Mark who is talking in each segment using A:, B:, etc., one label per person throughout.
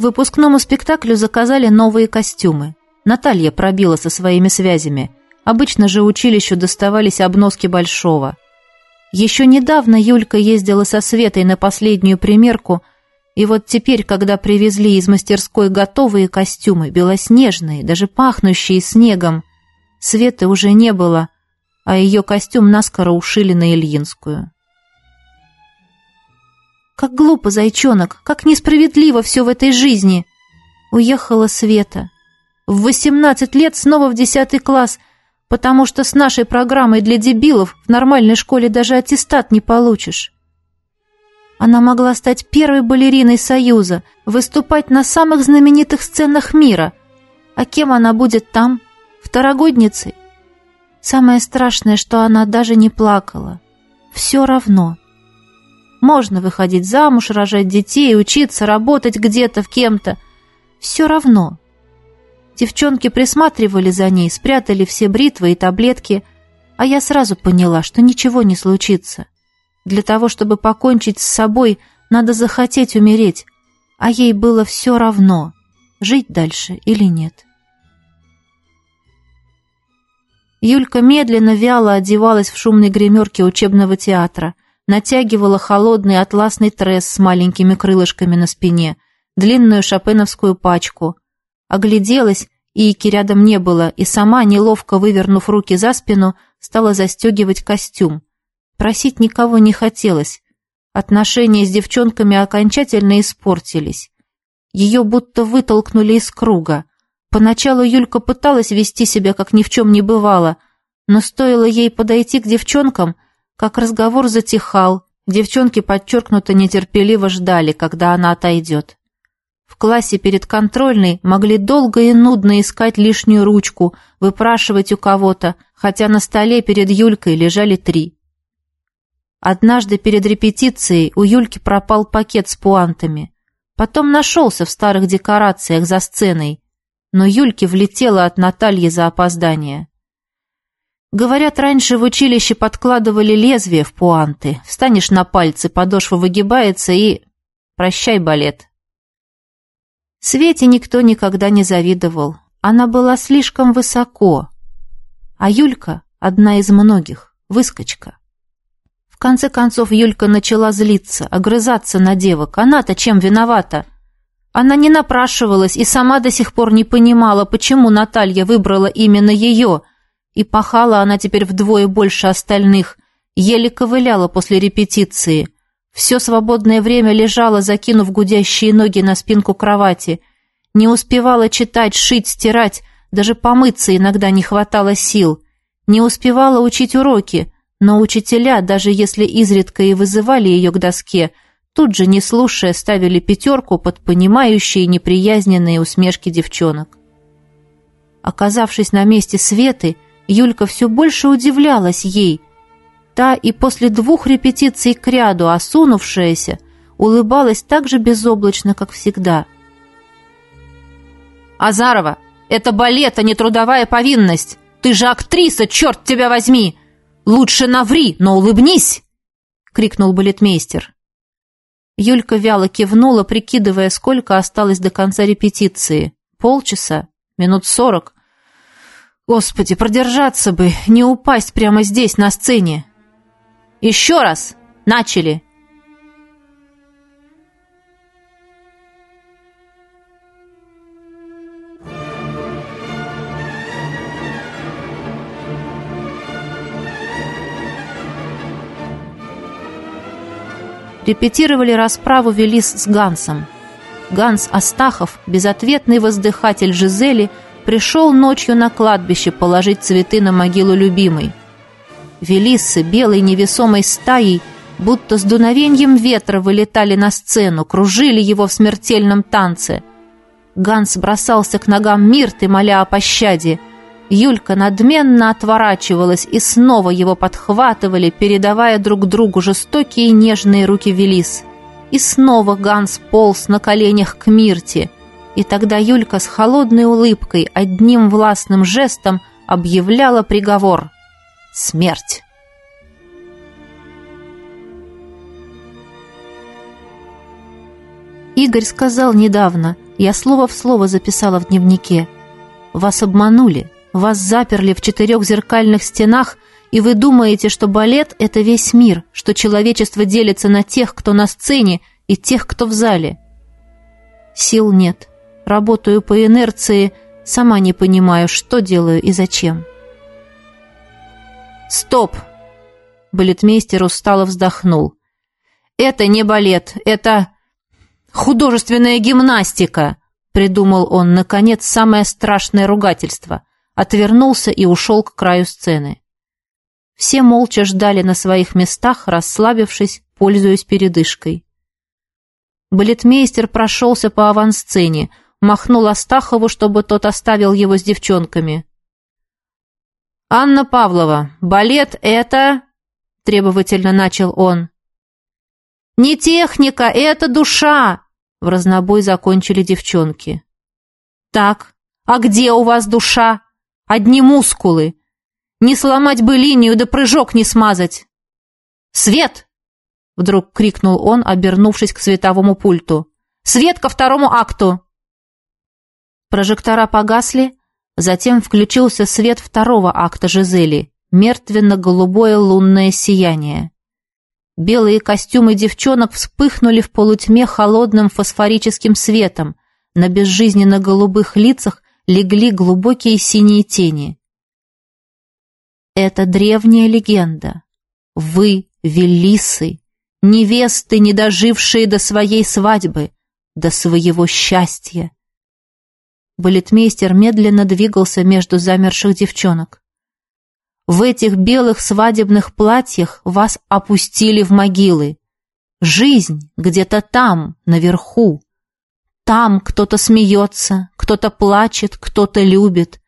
A: К выпускному спектаклю заказали новые костюмы. Наталья пробила со своими связями. Обычно же училищу доставались обноски Большого. Еще недавно Юлька ездила со Светой на последнюю примерку, и вот теперь, когда привезли из мастерской готовые костюмы, белоснежные, даже пахнущие снегом, Светы уже не было, а ее костюм наскоро ушили на Ильинскую. Как глупо, зайчонок, как несправедливо все в этой жизни. Уехала Света. В восемнадцать лет снова в десятый класс — потому что с нашей программой для дебилов в нормальной школе даже аттестат не получишь. Она могла стать первой балериной Союза, выступать на самых знаменитых сценах мира. А кем она будет там? Второгодницей? Самое страшное, что она даже не плакала. Все равно. Можно выходить замуж, рожать детей, учиться, работать где-то в кем-то. Все равно. Девчонки присматривали за ней, спрятали все бритвы и таблетки, а я сразу поняла, что ничего не случится. Для того, чтобы покончить с собой, надо захотеть умереть, а ей было все равно, жить дальше или нет. Юлька медленно, вяло одевалась в шумной гримерке учебного театра, натягивала холодный атласный тресс с маленькими крылышками на спине, длинную шопеновскую пачку, Огляделась, и Ики рядом не было, и сама, неловко вывернув руки за спину, стала застегивать костюм. Просить никого не хотелось. Отношения с девчонками окончательно испортились. Ее будто вытолкнули из круга. Поначалу Юлька пыталась вести себя, как ни в чем не бывало, но стоило ей подойти к девчонкам, как разговор затихал, девчонки подчеркнуто нетерпеливо ждали, когда она отойдет. В классе перед контрольной могли долго и нудно искать лишнюю ручку, выпрашивать у кого-то, хотя на столе перед Юлькой лежали три. Однажды перед репетицией у Юльки пропал пакет с пуантами. Потом нашелся в старых декорациях за сценой, но Юльке влетело от Натальи за опоздание. Говорят, раньше в училище подкладывали лезвие в пуанты. Встанешь на пальцы, подошва выгибается и... Прощай, балет. Свете никто никогда не завидовал. Она была слишком высоко. А Юлька — одна из многих, выскочка. В конце концов Юлька начала злиться, огрызаться на девок. Она-то чем виновата? Она не напрашивалась и сама до сих пор не понимала, почему Наталья выбрала именно ее. И пахала она теперь вдвое больше остальных, еле ковыляла после репетиции — все свободное время лежала, закинув гудящие ноги на спинку кровати. Не успевала читать, шить, стирать, даже помыться иногда не хватало сил. Не успевала учить уроки, но учителя, даже если изредка и вызывали ее к доске, тут же, не слушая, ставили пятерку под понимающие неприязненные усмешки девчонок. Оказавшись на месте Светы, Юлька все больше удивлялась ей – Та и после двух репетиций к ряду, осунувшаяся, улыбалась так же безоблачно, как всегда. «Азарова, это балет, а не трудовая повинность! Ты же актриса, черт тебя возьми! Лучше наври, но улыбнись!» — крикнул балетмейстер. Юлька вяло кивнула, прикидывая, сколько осталось до конца репетиции. Полчаса? Минут сорок? Господи, продержаться бы, не упасть прямо здесь, на сцене. Еще раз! Начали!» Репетировали расправу Велис с Гансом. Ганс Астахов, безответный воздыхатель Жизели, пришел ночью на кладбище положить цветы на могилу любимой. Велиссы белой невесомой стаей будто с дуновением ветра вылетали на сцену, кружили его в смертельном танце. Ганс бросался к ногам Мирты, моля о пощаде. Юлька надменно отворачивалась, и снова его подхватывали, передавая друг другу жестокие нежные руки Велис. И снова Ганс полз на коленях к Мирте. И тогда Юлька с холодной улыбкой, одним властным жестом объявляла приговор — Смерть. Игорь сказал недавно, Я слово в слово записала в дневнике. Вас обманули, вас заперли в четырех зеркальных стенах, и вы думаете, что балет — это весь мир, что человечество делится на тех, кто на сцене, и тех, кто в зале. Сил нет. Работаю по инерции, сама не понимаю, что делаю и зачем. «Стоп!» Балетмейстер устало вздохнул. «Это не балет, это художественная гимнастика!» Придумал он, наконец, самое страшное ругательство. Отвернулся и ушел к краю сцены. Все молча ждали на своих местах, расслабившись, пользуясь передышкой. Балетмейстер прошелся по авансцене, махнул Астахову, чтобы тот оставил его с девчонками. «Анна Павлова, балет — это...» — требовательно начал он. «Не техника, это душа!» — в разнобой закончили девчонки. «Так, а где у вас душа? Одни мускулы. Не сломать бы линию, да прыжок не смазать!» «Свет!» — вдруг крикнул он, обернувшись к световому пульту. «Свет ко второму акту!» Прожектора погасли, Затем включился свет второго акта Жизели, мертвенно-голубое лунное сияние. Белые костюмы девчонок вспыхнули в полутьме холодным фосфорическим светом, на безжизненно-голубых лицах легли глубокие синие тени. Это древняя легенда. Вы, Велисы, невесты, не дожившие до своей свадьбы, до своего счастья. Балетмейстер медленно двигался между замерших девчонок. В этих белых свадебных платьях вас опустили в могилы. Жизнь где-то там, наверху. Там кто-то смеется, кто-то плачет, кто-то любит,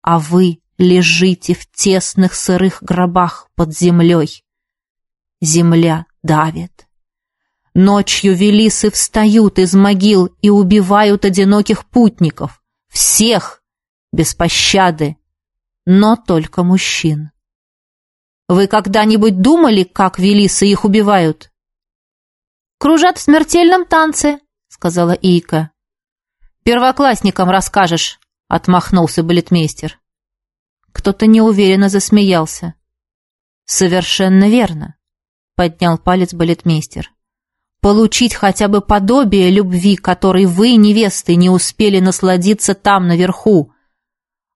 A: а вы лежите в тесных сырых гробах под землей. Земля давит. Ночью велисы встают из могил и убивают одиноких путников, всех, без пощады, но только мужчин. Вы когда-нибудь думали, как велисы их убивают? «Кружат в смертельном танце», — сказала Ика. «Первоклассникам расскажешь», — отмахнулся балетмейстер. Кто-то неуверенно засмеялся. «Совершенно верно», — поднял палец балетмейстер получить хотя бы подобие любви, которой вы, невесты, не успели насладиться там, наверху.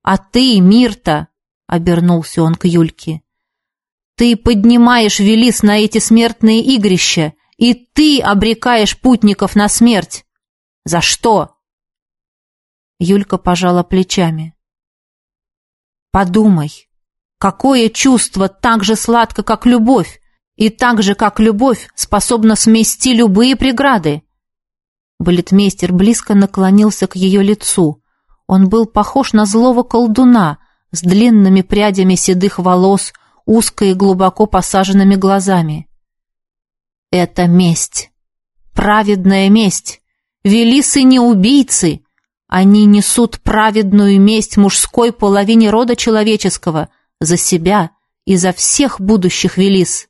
A: А ты, Мирта, — обернулся он к Юльке, — ты поднимаешь Велис на эти смертные игрища, и ты обрекаешь путников на смерть. За что? Юлька пожала плечами. Подумай, какое чувство так же сладко, как любовь, и так же, как любовь, способна смести любые преграды. Балетмейстер близко наклонился к ее лицу. Он был похож на злого колдуна с длинными прядями седых волос, узко и глубоко посаженными глазами. Это месть. Праведная месть. Велисы не убийцы. Они несут праведную месть мужской половине рода человеческого за себя и за всех будущих Велис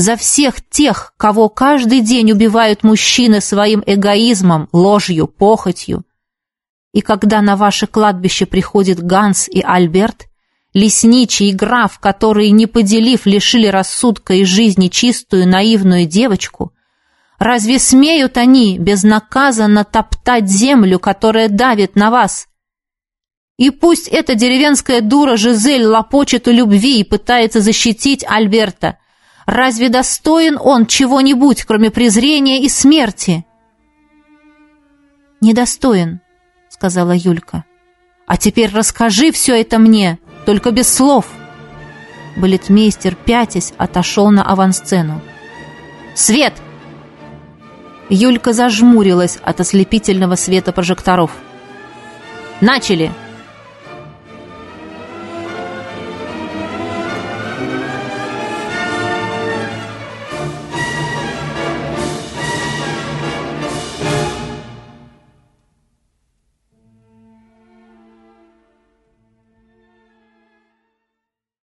A: за всех тех, кого каждый день убивают мужчины своим эгоизмом, ложью, похотью. И когда на ваше кладбище приходит Ганс и Альберт, лесничий и граф, которые, не поделив, лишили рассудка и жизни чистую наивную девочку, разве смеют они безнаказанно топтать землю, которая давит на вас? И пусть эта деревенская дура Жизель лопочет о любви и пытается защитить Альберта, Разве достоин он чего-нибудь, кроме презрения и смерти? «Недостоин», — сказала Юлька. «А теперь расскажи все это мне, только без слов». Балетмейстер, пятясь, отошел на авансцену. «Свет!» Юлька зажмурилась от ослепительного света прожекторов. «Начали!»